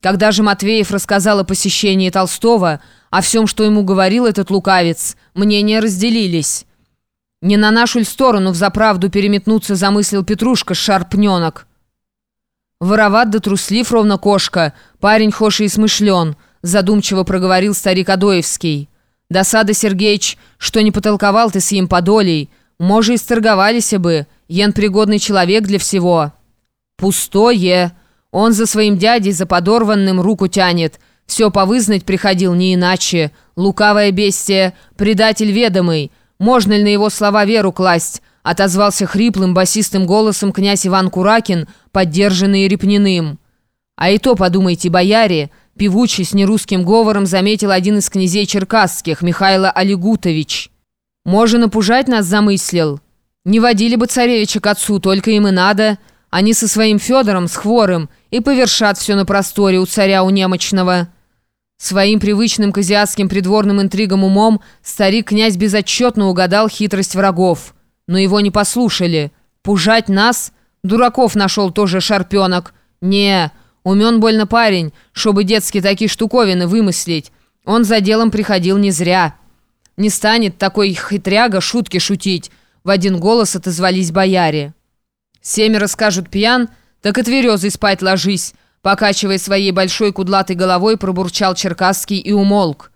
Когда же Матвеев рассказал о посещении Толстого, о всем, что ему говорил этот лукавец, мнения разделились. «Не на нашу ль сторону взаправду переметнуться замыслил Петрушка, шарпненок?» «Вороват да труслив, ровно кошка, парень хоши и смышлен», задумчиво проговорил старик Адоевский. «Досада, Сергеич, что не потолковал ты с им подолей, може, и сторговались бы, ен пригодный человек для всего». «Пустое!» Он за своим дядей, за подорванным, руку тянет. Все повызнать приходил не иначе. Лукавое бестие, предатель ведомый. Можно ли на его слова веру класть?» Отозвался хриплым, басистым голосом князь Иван Куракин, поддержанный Репниным. «А и то, подумайте, бояре!» Певучий с нерусским говором заметил один из князей черкасских, Михайло Олегутович. «Можно напужать нас замыслил. Не водили бы царевича к отцу, только им и надо. Они со своим Федором, с Хворым, и повершат все на просторе у царя у немощного. Своим привычным к азиатским придворным интригам умом старик-князь безотчетно угадал хитрость врагов. Но его не послушали. Пужать нас? Дураков нашел тоже шарпенок. Не, умен больно парень, чтобы детские такие штуковины вымыслить. Он за делом приходил не зря. Не станет такой хитряга шутки шутить. В один голос отозвались бояре. Семеро скажут пьян, так и тверезый спать ложись, покачивая своей большой кудлатой головой, пробурчал Черкасский и умолк.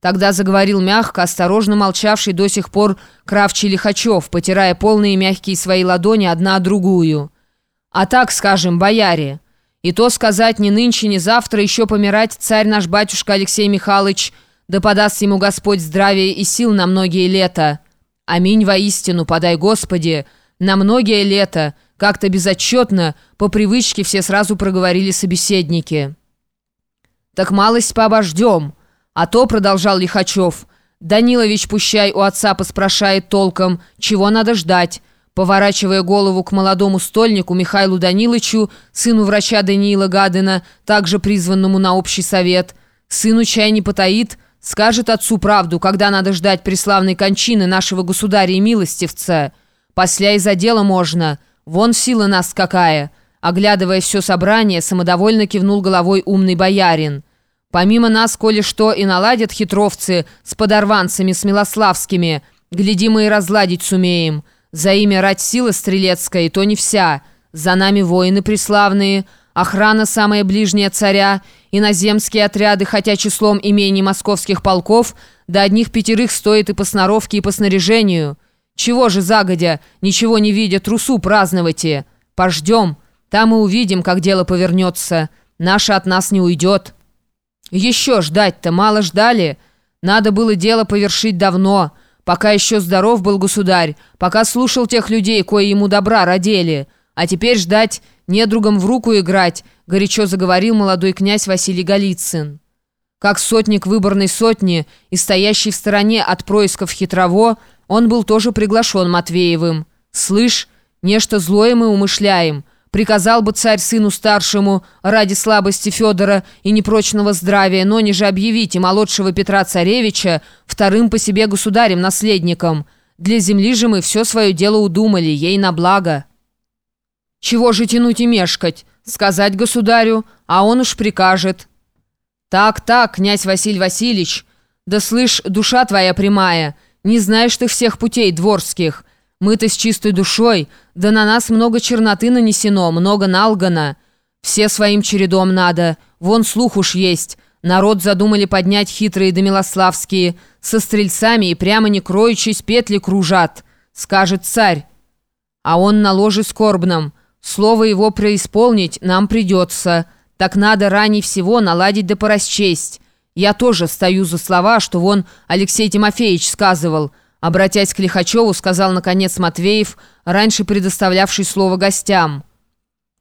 Тогда заговорил мягко, осторожно молчавший до сих пор Кравчий Лихачев, потирая полные мягкие свои ладони одна другую. «А так, скажем, бояре, и то сказать ни нынче, ни завтра еще помирать царь наш батюшка Алексей Михайлович, да подаст ему Господь здравия и сил на многие лета. Аминь воистину, подай Господи, на многие лета, как-то безотчетно, по привычке все сразу проговорили собеседники. «Так малость пообождем. А то, — продолжал Лихачев, — Данилович, пущай, у отца поспрашает толком, чего надо ждать». Поворачивая голову к молодому стольнику Михаилу Данилычу, сыну врача Даниила Гадына, также призванному на общий совет, сыну чай не потаит, скажет отцу правду, когда надо ждать преславной кончины нашего государя и милостивца. Посля и за дело можно». «Вон сила нас какая!» Оглядывая все собрание, самодовольно кивнул головой умный боярин. «Помимо нас, коли что, и наладят хитровцы с подорванцами, с милославскими, гляди, мы и разладить сумеем. За имя рать сила стрелецкая, и то не вся. За нами воины преславные, охрана самая ближняя царя, иноземские отряды, хотя числом имений московских полков, до одних пятерых стоит и по сноровке, и по снаряжению». Чего же загодя, ничего не видя, трусу праздновайте? Пождем, там и увидим, как дело повернется. Наше от нас не уйдет. Еще ждать-то мало ждали. Надо было дело повершить давно, пока еще здоров был государь, пока слушал тех людей, кои ему добра родили. А теперь ждать, недругом в руку играть, горячо заговорил молодой князь Василий Голицын. Как сотник выборной сотни и стоящий в стороне от происков хитрово, он был тоже приглашен Матвеевым. «Слышь, нечто злое мы умышляем. Приказал бы царь сыну старшему ради слабости Федора и непрочного здравия, но не же объявить и молодшего Петра Царевича вторым по себе государем-наследником. Для земли же мы все свое дело удумали, ей на благо». «Чего же тянуть и мешкать? Сказать государю, а он уж прикажет». «Так, так, князь Василий Васильевич, да слышь, душа твоя прямая». Не знаешь ты всех путей дворских. Мы-то с чистой душой, да на нас много черноты нанесено, много налгано. Все своим чередом надо, вон слух уж есть. Народ задумали поднять хитрые да милославские, со стрельцами и прямо не кроючись петли кружат, скажет царь. А он на ложе скорбном. Слово его преисполнить нам придется. Так надо ранее всего наладить да порасчесть. Я тоже стою за слова, что вон Алексей Тимофеевич сказывал. Обратясь к Лихачеву, сказал, наконец, Матвеев, раньше предоставлявший слово гостям.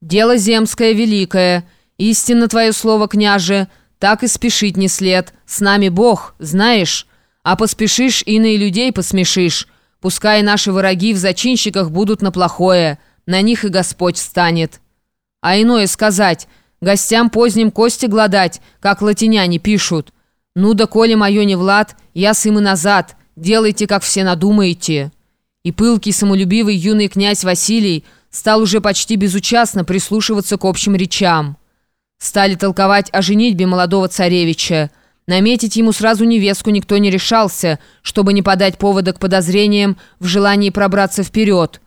«Дело земское великое. Истинно твое слово, княже. Так и спешить не след. С нами Бог, знаешь. А поспешишь, и на людей посмешишь. Пускай наши враги в зачинщиках будут на плохое. На них и Господь станет. А иное сказать...» Гостям поздним кости гладать, как латиняне пишут. Ну да коли мое не Влад, я с им и назад. Делайте, как все надумаете». И пылкий, самолюбивый юный князь Василий стал уже почти безучастно прислушиваться к общим речам. Стали толковать о женитьбе молодого царевича. Наметить ему сразу невестку никто не решался, чтобы не подать повода к подозрениям в желании пробраться вперед.